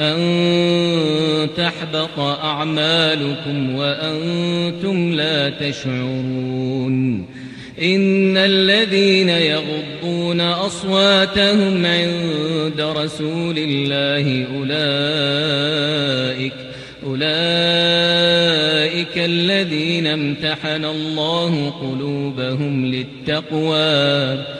أن تحبط أعمالكم وأنتم لا تشعرون إن الذين يغضون أصواتهم عند رسول الله أولئك أولئك الذين امتحن الله قلوبهم للتقوى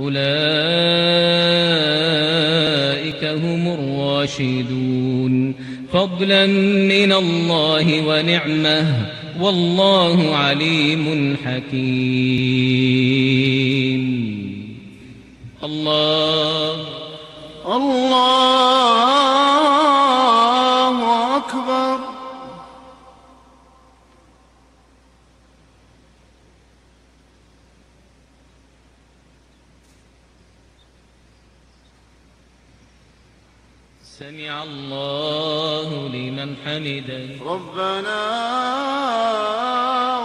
أولئك هم الراشدون. فضلا من الله ونعمة والله عليم حكيم. الله الله لمن حمده. ربنا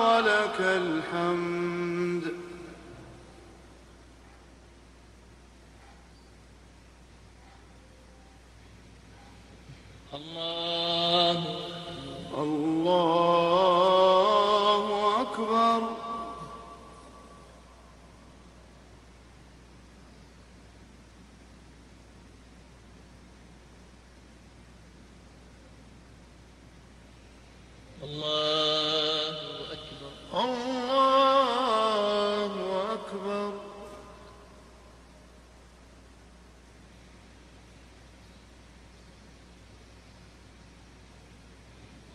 ولك الحمد. الله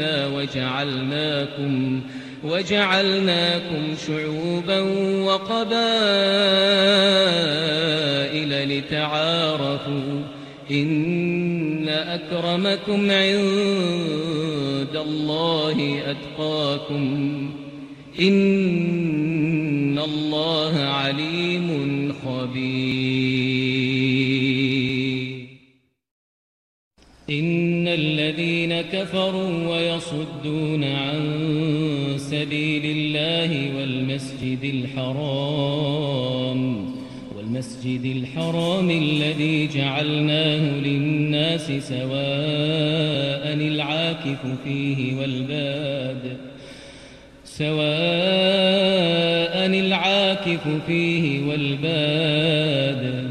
وجعلناكم وجعلناكم شعوبا وقبائل لتعارفوا. إن أكرمكم عند الله أتقاكم. إن كفروا ويصدون عن سبيل الله والمسجد الحرام والمسجد الحرام الذي جعلناه للناس سواء العاكف فيه والباد سواء العاكف فيه والباد.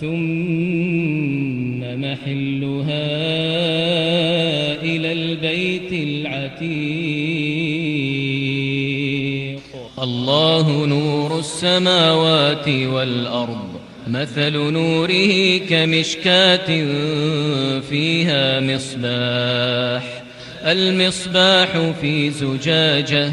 ثم محلها إلى البيت العتيق. الله نور السماوات والأرض مثل نوره كمشكاة فيها مصباح. المصباح في زجاجة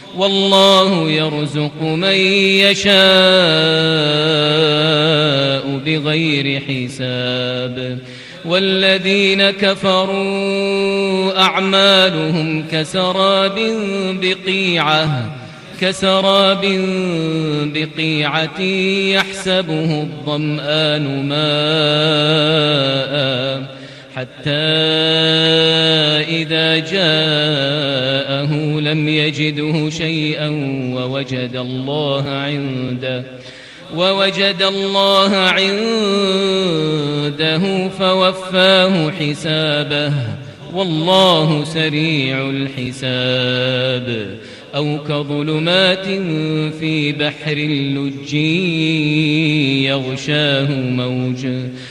والله يرزق من يشاء بغير حساب. والذين كفروا أعمالهم كسراب بقيعة كسراب بقيعة يحسبه الظمآن ماءً. حتى إذا جاءه لم يجده شيئا ووجد الله عنده ووجد الله عنده فوفاه حسابه. والله سريع الحساب. أو كظلمات في بحر اللج يغشاه موج.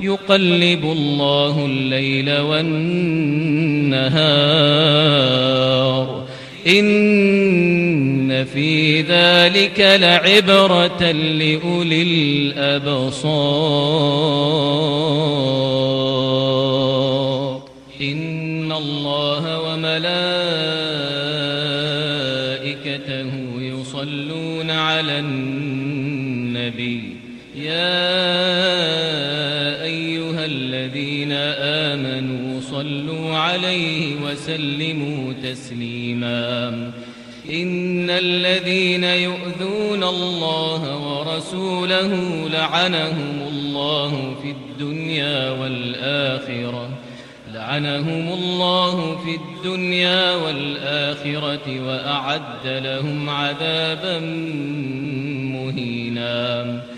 يقلب الله الليل والنهار. إن في ذلك لعبرة لأولي الأبصار. إن الله وملائكته يصلون على النبي. يا عليه وسلموا تسليما. إن الذين يؤذون الله ورسوله لعنهم الله في الدنيا والآخرة لعنهم الله في الدنيا والآخرة وأعد لهم عذابا مهينا.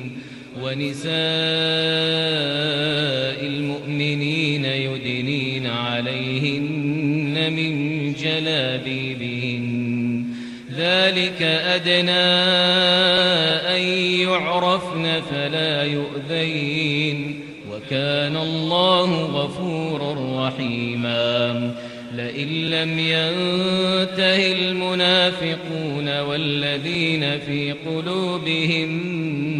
ونساء المؤمنين يدنين عليهن من جلابيبهن. ذلك أدنى أن يعرفن فلا يؤذين. وكان الله غفورا رحيما. لئن لم ينته المنافقون والذين في قلوبهم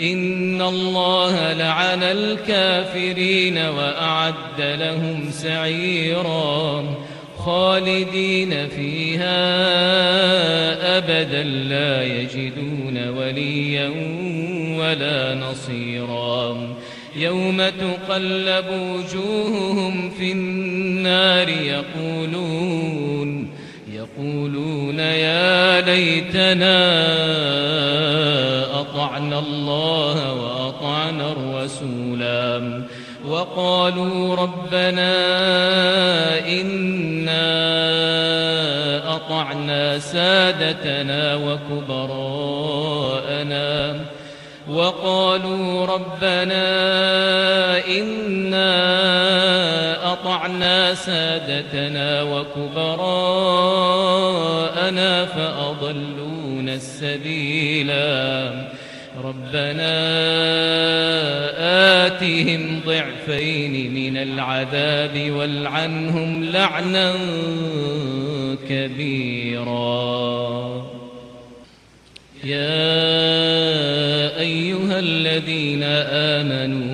إن الله لعن الكافرين وأعد لهم سعيرا خالدين فيها أبدا لا يجدون وليا ولا نصيرا يوم تقلب وجوههم في النار يقولون يقولون يا ليتنا أطعنا الله وأطعنا الرسولا. وقالوا ربنا إنا أطعنا سادتنا وكبراءنا. وقالوا ربنا إنا أطعنا سادتنا وكبراءنا فأضلونا السبيلا. ربنا آتهم ضعفين من العذاب والعنهم لعنا كبيرا. يا أيها الذين آمنوا